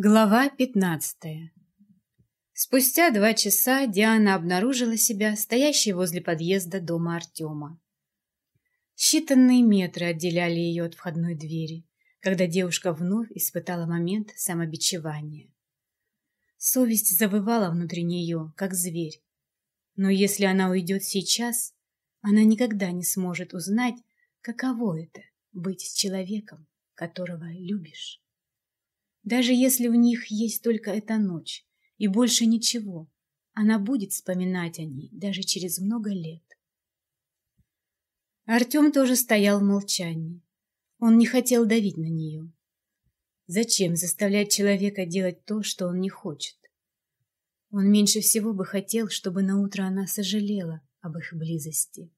Глава пятнадцатая Спустя два часа Диана обнаружила себя стоящей возле подъезда дома Артема. Считанные метры отделяли ее от входной двери, когда девушка вновь испытала момент самобичевания. Совесть завывала внутри нее, как зверь. Но если она уйдет сейчас, она никогда не сможет узнать, каково это — быть с человеком, которого любишь. Даже если у них есть только эта ночь и больше ничего, она будет вспоминать о ней даже через много лет. Артем тоже стоял в молчании. Он не хотел давить на нее. Зачем заставлять человека делать то, что он не хочет? Он меньше всего бы хотел, чтобы наутро она сожалела об их близости.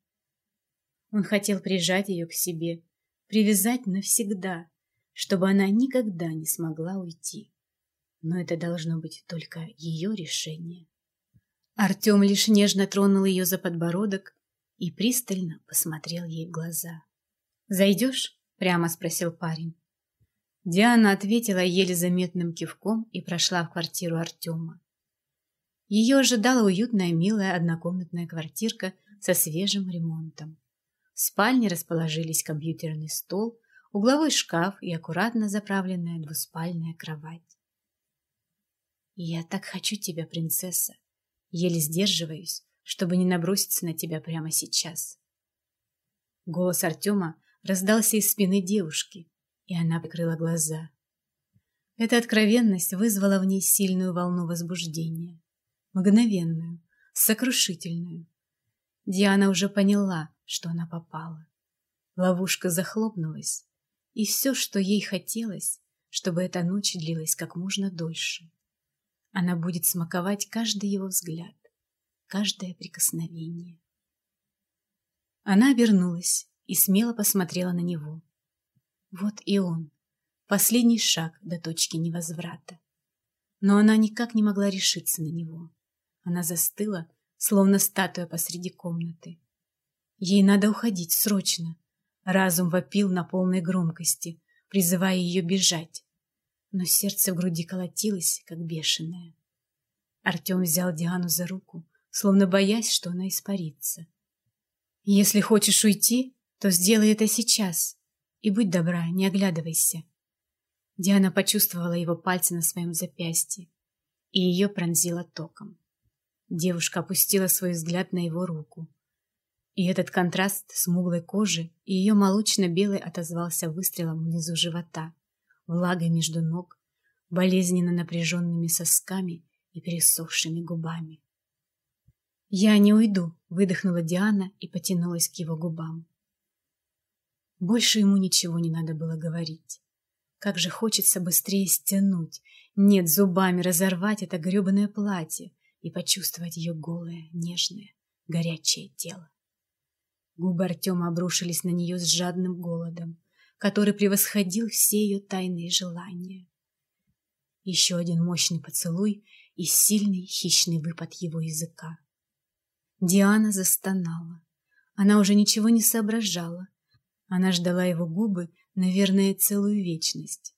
Он хотел прижать ее к себе, привязать навсегда, чтобы она никогда не смогла уйти. Но это должно быть только ее решение. Артем лишь нежно тронул ее за подбородок и пристально посмотрел ей в глаза. «Зайдешь?» — прямо спросил парень. Диана ответила еле заметным кивком и прошла в квартиру Артема. Ее ожидала уютная, милая однокомнатная квартирка со свежим ремонтом. В спальне расположились компьютерный стол, угловой шкаф и аккуратно заправленная двуспальная кровать. «Я так хочу тебя, принцесса!» Еле сдерживаюсь, чтобы не наброситься на тебя прямо сейчас. Голос Артема раздался из спины девушки, и она прикрыла глаза. Эта откровенность вызвала в ней сильную волну возбуждения, мгновенную, сокрушительную. Диана уже поняла, что она попала. Ловушка захлопнулась, и все, что ей хотелось, чтобы эта ночь длилась как можно дольше. Она будет смаковать каждый его взгляд, каждое прикосновение. Она обернулась и смело посмотрела на него. Вот и он, последний шаг до точки невозврата. Но она никак не могла решиться на него. Она застыла, словно статуя посреди комнаты. Ей надо уходить срочно, Разум вопил на полной громкости, призывая ее бежать. Но сердце в груди колотилось, как бешеное. Артем взял Диану за руку, словно боясь, что она испарится. «Если хочешь уйти, то сделай это сейчас. И будь добра, не оглядывайся». Диана почувствовала его пальцы на своем запястье, и ее пронзило током. Девушка опустила свой взгляд на его руку, и этот контраст смуглой кожи и ее молочно-белый отозвался выстрелом внизу живота, влагой между ног, болезненно напряженными сосками и пересохшими губами. «Я не уйду», — выдохнула Диана и потянулась к его губам. Больше ему ничего не надо было говорить. Как же хочется быстрее стянуть, нет, зубами разорвать это гребаное платье и почувствовать ее голое, нежное, горячее тело. Губы Артема обрушились на нее с жадным голодом, который превосходил все ее тайные желания. Еще один мощный поцелуй и сильный хищный выпад его языка. Диана застонала. Она уже ничего не соображала. Она ждала его губы, наверное, целую вечность.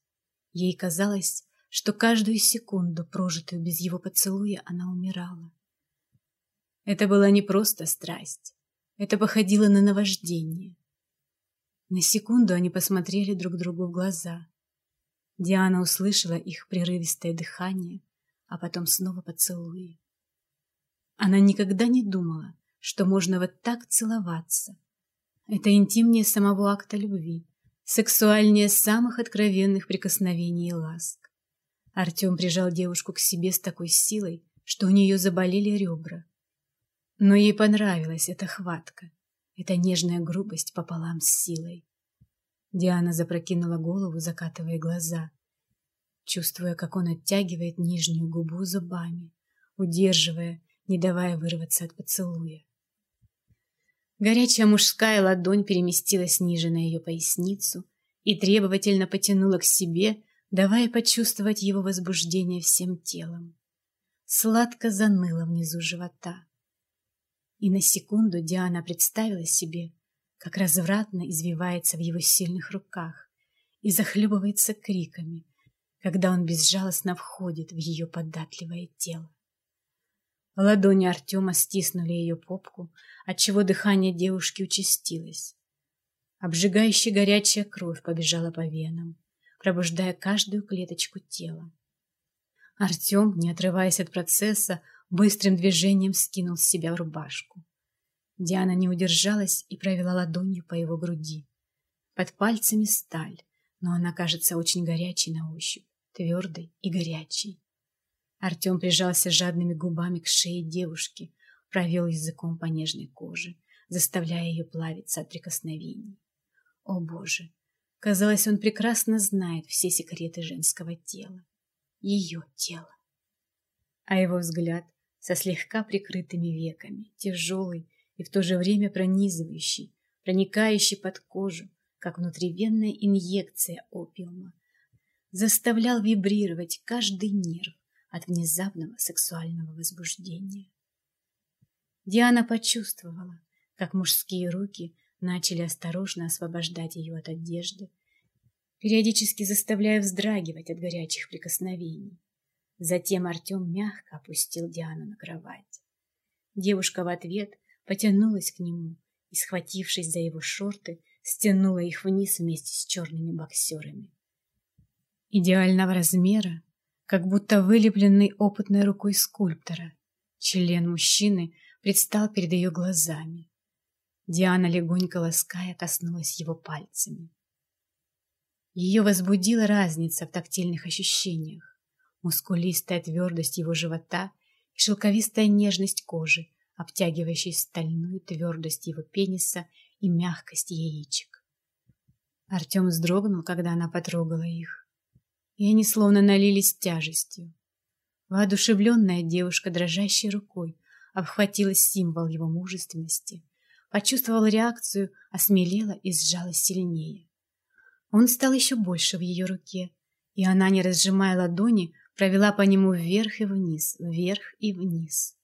Ей казалось, что каждую секунду, прожитую без его поцелуя, она умирала. Это была не просто страсть. Это походило на наваждение. На секунду они посмотрели друг другу в глаза. Диана услышала их прерывистое дыхание, а потом снова поцелуи. Она никогда не думала, что можно вот так целоваться. Это интимнее самого акта любви, сексуальнее самых откровенных прикосновений и ласк. Артем прижал девушку к себе с такой силой, что у нее заболели ребра. Но ей понравилась эта хватка, эта нежная грубость пополам с силой. Диана запрокинула голову, закатывая глаза, чувствуя, как он оттягивает нижнюю губу зубами, удерживая, не давая вырваться от поцелуя. Горячая мужская ладонь переместилась ниже на ее поясницу и требовательно потянула к себе, давая почувствовать его возбуждение всем телом. Сладко заныло внизу живота. И на секунду Диана представила себе, как развратно извивается в его сильных руках и захлебывается криками, когда он безжалостно входит в ее податливое тело. Ладони Артема стиснули ее попку, отчего дыхание девушки участилось. Обжигающая горячая кровь побежала по венам, пробуждая каждую клеточку тела. Артем, не отрываясь от процесса, быстрым движением скинул с себя рубашку. Диана не удержалась и провела ладонью по его груди. Под пальцами сталь, но она кажется очень горячей на ощупь, твердой и горячей. Артем прижался жадными губами к шее девушки, провел языком по нежной коже, заставляя ее плавиться от прикосновений. О боже! Казалось, он прекрасно знает все секреты женского тела. Ее тела. А его взгляд со слегка прикрытыми веками, тяжелый и в то же время пронизывающий, проникающий под кожу, как внутривенная инъекция опиума, заставлял вибрировать каждый нерв от внезапного сексуального возбуждения. Диана почувствовала, как мужские руки начали осторожно освобождать ее от одежды, периодически заставляя вздрагивать от горячих прикосновений. Затем Артем мягко опустил Диану на кровать. Девушка в ответ потянулась к нему и, схватившись за его шорты, стянула их вниз вместе с черными боксерами. Идеального размера, как будто вылепленный опытной рукой скульптора, член мужчины предстал перед ее глазами. Диана, легонько лаская, коснулась его пальцами. Ее возбудила разница в тактильных ощущениях. Мускулистая твердость его живота и шелковистая нежность кожи, обтягивающей стальную твердость его пениса и мягкость яичек. Артем вздрогнул, когда она потрогала их, и они словно налились тяжестью. Воодушевленная девушка, дрожащей рукой, обхватила символ его мужественности, почувствовала реакцию, осмелела и сжалась сильнее. Он стал еще больше в ее руке, и она, не разжимая ладони, провела по нему вверх и вниз, вверх и вниз.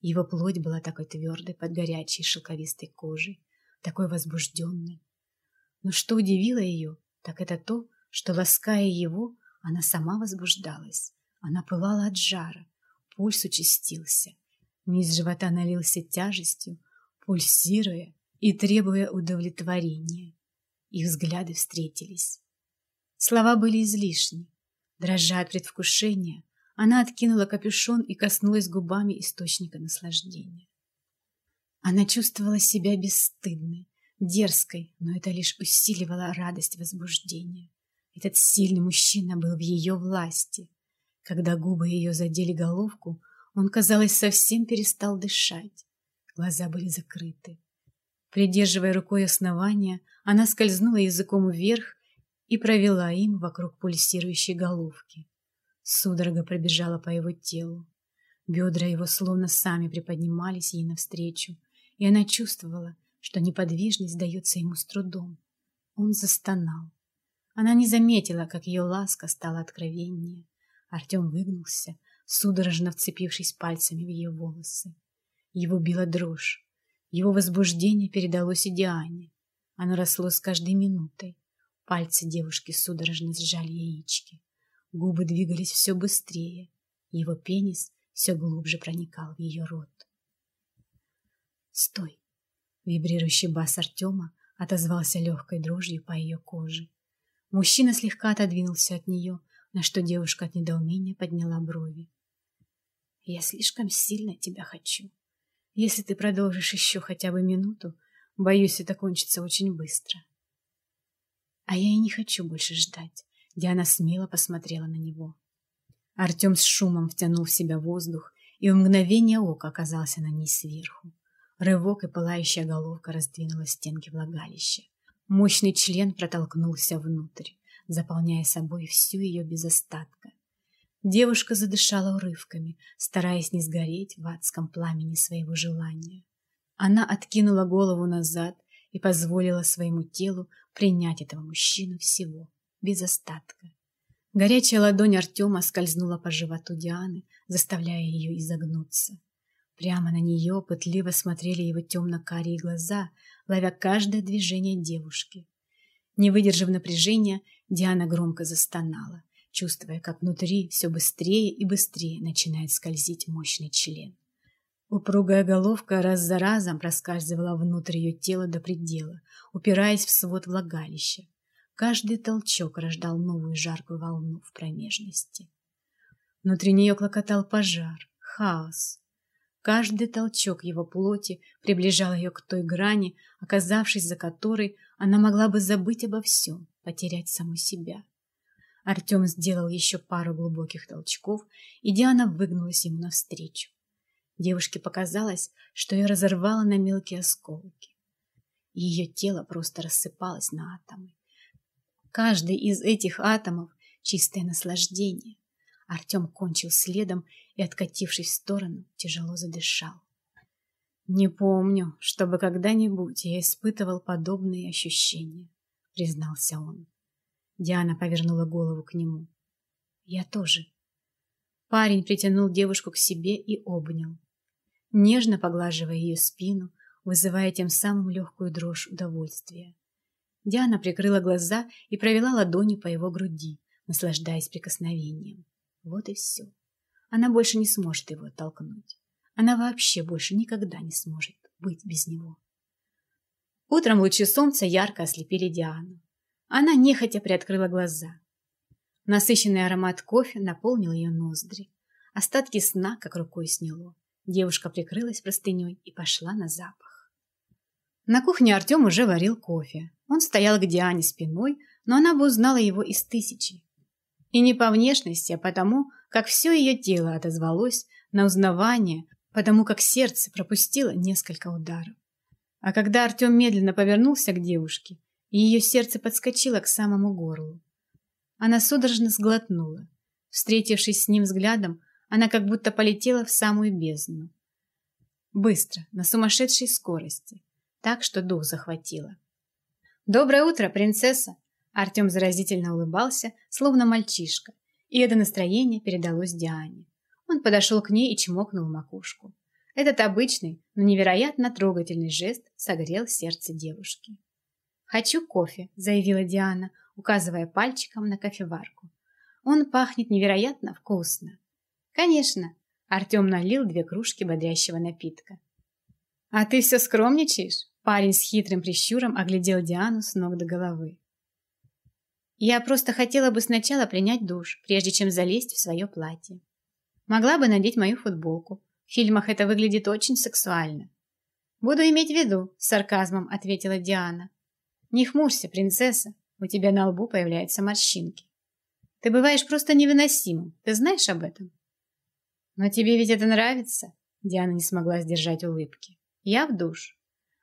Его плоть была такой твердой под горячей шелковистой кожей, такой возбужденной. Но что удивило ее, так это то, что, лаская его, она сама возбуждалась. Она пылала от жара, пульс участился. Низ живота налился тяжестью, пульсируя и требуя удовлетворения. Их взгляды встретились. Слова были излишни. Дрожа от предвкушения, она откинула капюшон и коснулась губами источника наслаждения. Она чувствовала себя бесстыдной, дерзкой, но это лишь усиливало радость возбуждения. Этот сильный мужчина был в ее власти. Когда губы ее задели головку, он, казалось, совсем перестал дышать. Глаза были закрыты. Придерживая рукой основания, она скользнула языком вверх и провела им вокруг пульсирующей головки. Судорога пробежала по его телу. Бедра его словно сами приподнимались ей навстречу, и она чувствовала, что неподвижность дается ему с трудом. Он застонал. Она не заметила, как ее ласка стала откровеннее. Артем выгнулся, судорожно вцепившись пальцами в ее волосы. Его била дрожь. Его возбуждение передалось и Диане. Оно росло с каждой минутой. Пальцы девушки судорожно сжали яички. Губы двигались все быстрее. Его пенис все глубже проникал в ее рот. «Стой!» Вибрирующий бас Артема отозвался легкой дрожью по ее коже. Мужчина слегка отодвинулся от нее, на что девушка от недоумения подняла брови. «Я слишком сильно тебя хочу», если ты продолжишь еще хотя бы минуту, боюсь, это кончится очень быстро. А я и не хочу больше ждать. Диана смело посмотрела на него. Артем с шумом втянул в себя воздух и в мгновение ока оказался на ней сверху. Рывок и пылающая головка раздвинула стенки влагалища. Мощный член протолкнулся внутрь, заполняя собой всю ее без остатка. Девушка задышала урывками, стараясь не сгореть в адском пламени своего желания. Она откинула голову назад и позволила своему телу принять этого мужчину всего, без остатка. Горячая ладонь Артема скользнула по животу Дианы, заставляя ее изогнуться. Прямо на нее пытливо смотрели его темно-карие глаза, ловя каждое движение девушки. Не выдержав напряжения, Диана громко застонала чувствуя, как внутри все быстрее и быстрее начинает скользить мощный член. Упругая головка раз за разом проскальзывала внутрь ее тела до предела, упираясь в свод влагалища. Каждый толчок рождал новую жаркую волну в промежности. Внутри нее клокотал пожар, хаос. Каждый толчок его плоти приближал ее к той грани, оказавшись за которой она могла бы забыть обо всем, потерять саму себя. Артем сделал еще пару глубоких толчков, и Диана выгнулась ему навстречу. Девушке показалось, что ее разорвало на мелкие осколки. Ее тело просто рассыпалось на атомы. Каждый из этих атомов — чистое наслаждение. Артем кончил следом и, откатившись в сторону, тяжело задышал. «Не помню, чтобы когда-нибудь я испытывал подобные ощущения», — признался он. Диана повернула голову к нему. «Я тоже». Парень притянул девушку к себе и обнял нежно поглаживая ее спину, вызывая тем самым легкую дрожь удовольствия. Диана прикрыла глаза и провела ладони по его груди, наслаждаясь прикосновением. Вот и все. Она больше не сможет его оттолкнуть. Она вообще больше никогда не сможет быть без него. Утром лучи солнца ярко ослепили Диану. Она нехотя приоткрыла глаза. Насыщенный аромат кофе наполнил ее ноздри. Остатки сна как рукой сняло. Девушка прикрылась простыней и пошла на запах. На кухне Артем уже варил кофе. Он стоял к Диане спиной, но она бы узнала его из тысячи. И не по внешности, а потому, как все ее тело отозвалось на узнавание, потому как сердце пропустило несколько ударов. А когда Артем медленно повернулся к девушке, ее сердце подскочило к самому горлу. Она судорожно сглотнула. Встретившись с ним взглядом, она как будто полетела в самую бездну. Быстро, на сумасшедшей скорости, так что дух захватило. «Доброе утро, принцесса!» Артем заразительно улыбался, словно мальчишка, и это настроение передалось Диане. Он подошел к ней и чмокнул макушку. Этот обычный, но невероятно трогательный жест согрел сердце девушки. «Хочу кофе», — заявила Диана, указывая пальчиком на кофеварку. «Он пахнет невероятно вкусно». «Конечно!» Артем налил две кружки бодрящего напитка. «А ты все скромничаешь?» Парень с хитрым прищуром оглядел Диану с ног до головы. «Я просто хотела бы сначала принять душ, прежде чем залезть в свое платье. Могла бы надеть мою футболку. В фильмах это выглядит очень сексуально». «Буду иметь в виду», — с сарказмом ответила Диана. «Не хмурься, принцесса, у тебя на лбу появляются морщинки. Ты бываешь просто невыносимым, ты знаешь об этом?» «Но тебе ведь это нравится?» Диана не смогла сдержать улыбки. «Я в душ».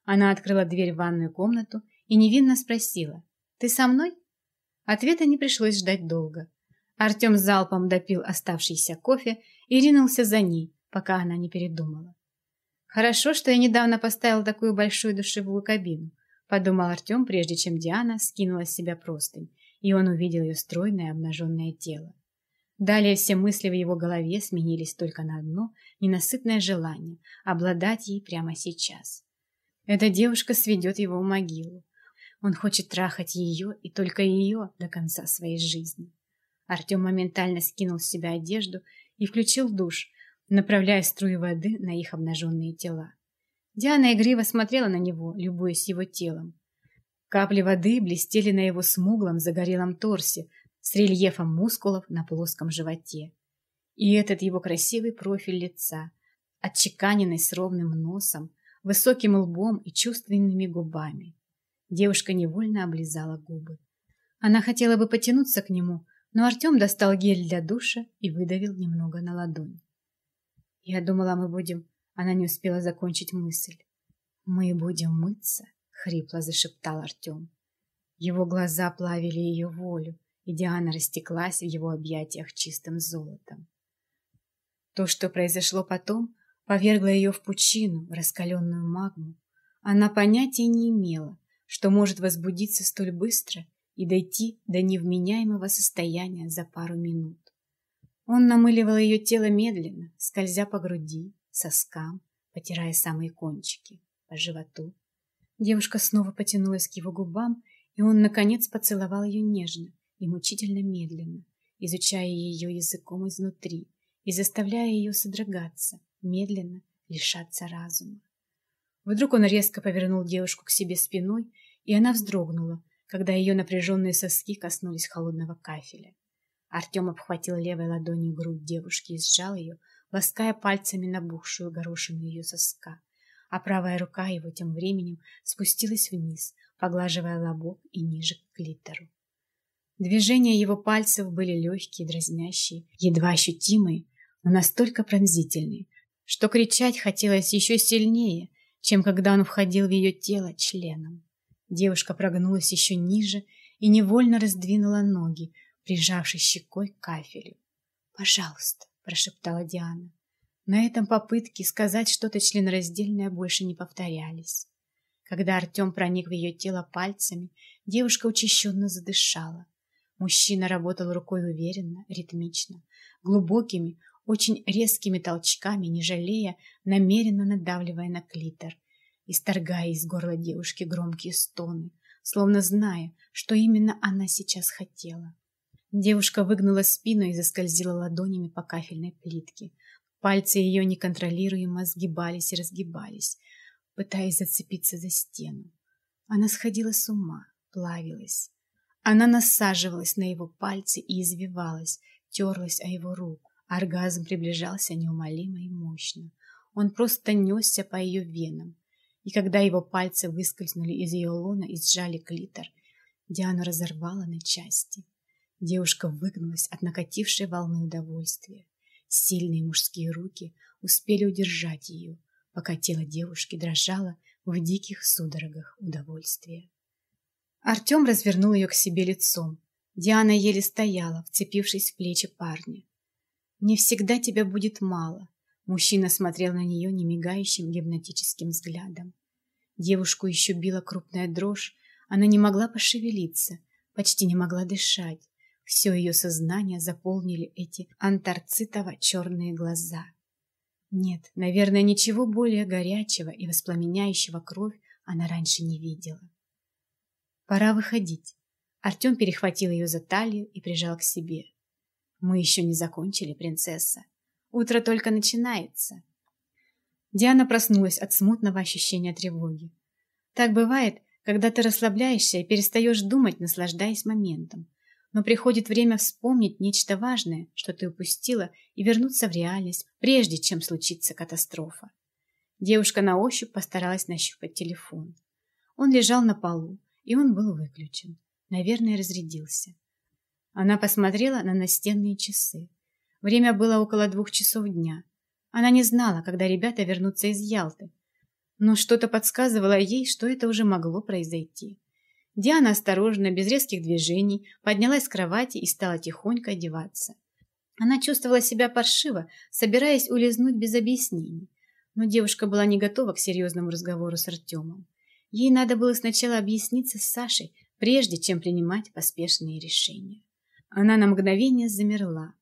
Она открыла дверь в ванную комнату и невинно спросила. «Ты со мной?» Ответа не пришлось ждать долго. Артем залпом допил оставшийся кофе и ринулся за ней, пока она не передумала. «Хорошо, что я недавно поставил такую большую душевую кабину», подумал Артем, прежде чем Диана скинула с себя простынь, и он увидел ее стройное обнаженное тело. Далее все мысли в его голове сменились только на одно ненасытное желание – обладать ей прямо сейчас. Эта девушка сведет его в могилу. Он хочет трахать ее и только ее до конца своей жизни. Артем моментально скинул с себя одежду и включил душ, направляя струи воды на их обнаженные тела. Диана игриво смотрела на него, любуясь его телом. Капли воды блестели на его смуглом загорелом торсе, с рельефом мускулов на плоском животе. И этот его красивый профиль лица, отчеканенный с ровным носом, высоким лбом и чувственными губами. Девушка невольно облизала губы. Она хотела бы потянуться к нему, но Артем достал гель для душа и выдавил немного на ладонь. Я думала, мы будем... Она не успела закончить мысль. «Мы будем мыться», — хрипло зашептал Артем. Его глаза плавили ее волю, и Диана растеклась в его объятиях чистым золотом. То, что произошло потом, повергло ее в пучину, в раскаленную магму. Она понятия не имела, что может возбудиться столь быстро и дойти до невменяемого состояния за пару минут. Он намыливал ее тело медленно, скользя по груди, соскам, потирая самые кончики, по животу. Девушка снова потянулась к его губам, и он, наконец, поцеловал ее нежно, и мучительно медленно, изучая ее языком изнутри и заставляя ее содрогаться, медленно лишаться разума. Вдруг он резко повернул девушку к себе спиной, и она вздрогнула, когда ее напряженные соски коснулись холодного кафеля. Артем обхватил левой ладонью грудь девушки и сжал ее, лаская пальцами набухшую горошину ее соска, а правая рука его тем временем спустилась вниз, поглаживая лобок и ниже к клитору. Движения его пальцев были легкие, дразнящие, едва ощутимые, но настолько пронзительные, что кричать хотелось еще сильнее, чем когда он входил в ее тело членом. Девушка прогнулась еще ниже и невольно раздвинула ноги, прижавшись щекой к кафелю. «Пожалуйста», — прошептала Диана. На этом попытки сказать что-то членораздельное больше не повторялись. Когда Артем проник в ее тело пальцами, девушка учащенно задышала. Мужчина работал рукой уверенно, ритмично, глубокими, очень резкими толчками, не жалея, намеренно надавливая на клитор, исторгая из горла девушки громкие стоны, словно зная, что именно она сейчас хотела. Девушка выгнула спину и заскользила ладонями по кафельной плитке. Пальцы ее неконтролируемо сгибались и разгибались, пытаясь зацепиться за стену. Она сходила с ума, плавилась. Она насаживалась на его пальцы и извивалась, терлась о его руку. Оргазм приближался неумолимо и мощно. Он просто несся по ее венам. И когда его пальцы выскользнули из ее лона и сжали клитор, Диану разорвала на части. Девушка выгнулась от накатившей волны удовольствия. Сильные мужские руки успели удержать ее, пока тело девушки дрожало в диких судорогах удовольствия. Артем развернул ее к себе лицом. Диана еле стояла, вцепившись в плечи парня. «Мне всегда тебя будет мало», — мужчина смотрел на нее немигающим гипнотическим взглядом. Девушку еще била крупная дрожь, она не могла пошевелиться, почти не могла дышать. Все ее сознание заполнили эти антарцитово-черные глаза. Нет, наверное, ничего более горячего и воспламеняющего кровь она раньше не видела. Пора выходить. Артем перехватил ее за талию и прижал к себе. Мы еще не закончили, принцесса. Утро только начинается. Диана проснулась от смутного ощущения тревоги. Так бывает, когда ты расслабляешься и перестаешь думать, наслаждаясь моментом. Но приходит время вспомнить нечто важное, что ты упустила, и вернуться в реальность, прежде чем случится катастрофа. Девушка на ощупь постаралась нащупать телефон. Он лежал на полу, и он был выключен. Наверное, разрядился. Она посмотрела на настенные часы. Время было около двух часов дня. Она не знала, когда ребята вернутся из Ялты. Но что-то подсказывало ей, что это уже могло произойти. Диана осторожно, без резких движений, поднялась с кровати и стала тихонько одеваться. Она чувствовала себя паршиво, собираясь улизнуть без объяснений. Но девушка была не готова к серьезному разговору с Артемом. Ей надо было сначала объясниться с Сашей, прежде чем принимать поспешные решения. Она на мгновение замерла,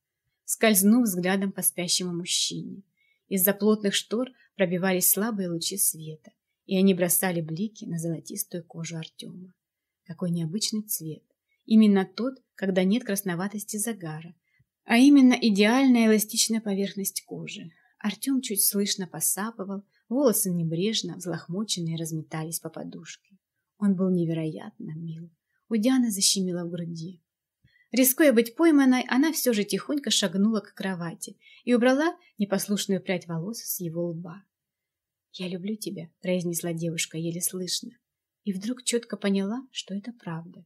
скользнув взглядом по спящему мужчине. Из-за плотных штор пробивались слабые лучи света, и они бросали блики на золотистую кожу Артема. Какой необычный цвет. Именно тот, когда нет красноватости загара, а именно идеальная эластичная поверхность кожи. Артем чуть слышно посапывал, Волосы небрежно, взлохмоченные, разметались по подушке. Он был невероятно мил. У Дианы защемило в груди. Рискуя быть пойманной, она все же тихонько шагнула к кровати и убрала непослушную прядь волос с его лба. «Я люблю тебя», — произнесла девушка еле слышно. И вдруг четко поняла, что это правда.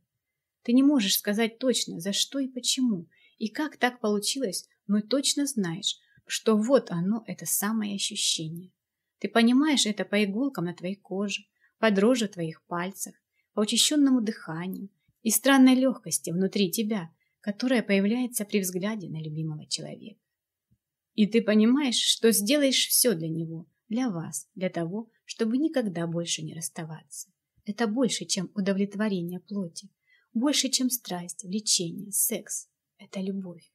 Ты не можешь сказать точно, за что и почему, и как так получилось, но точно знаешь, что вот оно, это самое ощущение. Ты понимаешь это по иголкам на твоей коже, по дрожи твоих пальцах, по учащенному дыханию и странной легкости внутри тебя, которая появляется при взгляде на любимого человека. И ты понимаешь, что сделаешь все для него, для вас, для того, чтобы никогда больше не расставаться. Это больше, чем удовлетворение плоти, больше, чем страсть, влечение, секс. Это любовь.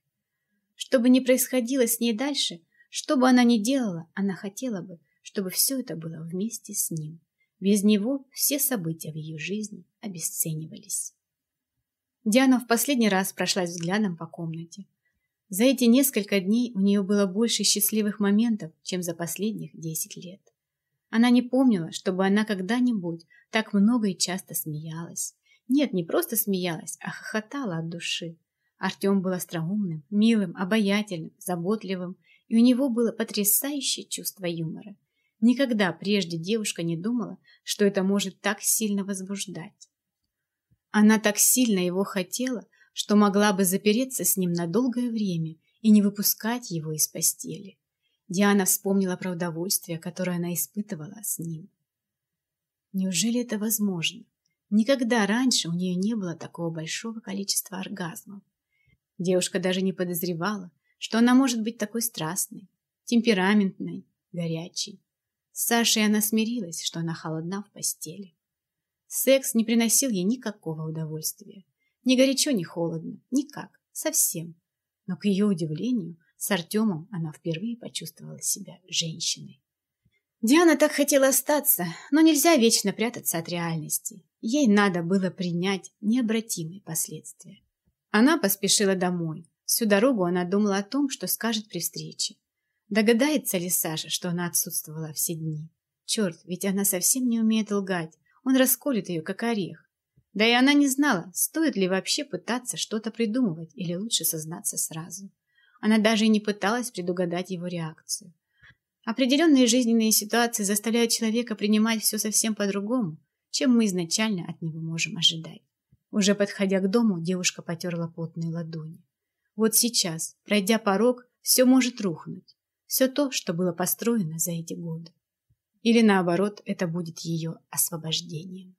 Что бы ни происходило с ней дальше, что бы она ни делала, она хотела бы, чтобы все это было вместе с ним. Без него все события в ее жизни обесценивались. Диана в последний раз прошлась взглядом по комнате. За эти несколько дней у нее было больше счастливых моментов, чем за последних десять лет. Она не помнила, чтобы она когда-нибудь так много и часто смеялась. Нет, не просто смеялась, а хохотала от души. Артем был остроумным, милым, обаятельным, заботливым, и у него было потрясающее чувство юмора. Никогда прежде девушка не думала, что это может так сильно возбуждать. Она так сильно его хотела, что могла бы запереться с ним на долгое время и не выпускать его из постели. Диана вспомнила про удовольствие, которое она испытывала с ним. Неужели это возможно? Никогда раньше у нее не было такого большого количества оргазмов. Девушка даже не подозревала, что она может быть такой страстной, темпераментной, горячей. С Сашей она смирилась, что она холодна в постели. Секс не приносил ей никакого удовольствия. Ни горячо, ни холодно. Никак. Совсем. Но, к ее удивлению, с Артемом она впервые почувствовала себя женщиной. Диана так хотела остаться, но нельзя вечно прятаться от реальности. Ей надо было принять необратимые последствия. Она поспешила домой. Всю дорогу она думала о том, что скажет при встрече. Догадается ли Саша, что она отсутствовала все дни? Черт, ведь она совсем не умеет лгать. Он расколет ее, как орех. Да и она не знала, стоит ли вообще пытаться что-то придумывать или лучше сознаться сразу. Она даже и не пыталась предугадать его реакцию. Определенные жизненные ситуации заставляют человека принимать все совсем по-другому, чем мы изначально от него можем ожидать. Уже подходя к дому, девушка потерла потные ладони. Вот сейчас, пройдя порог, все может рухнуть. Все то, что было построено за эти годы. Или наоборот, это будет ее освобождением.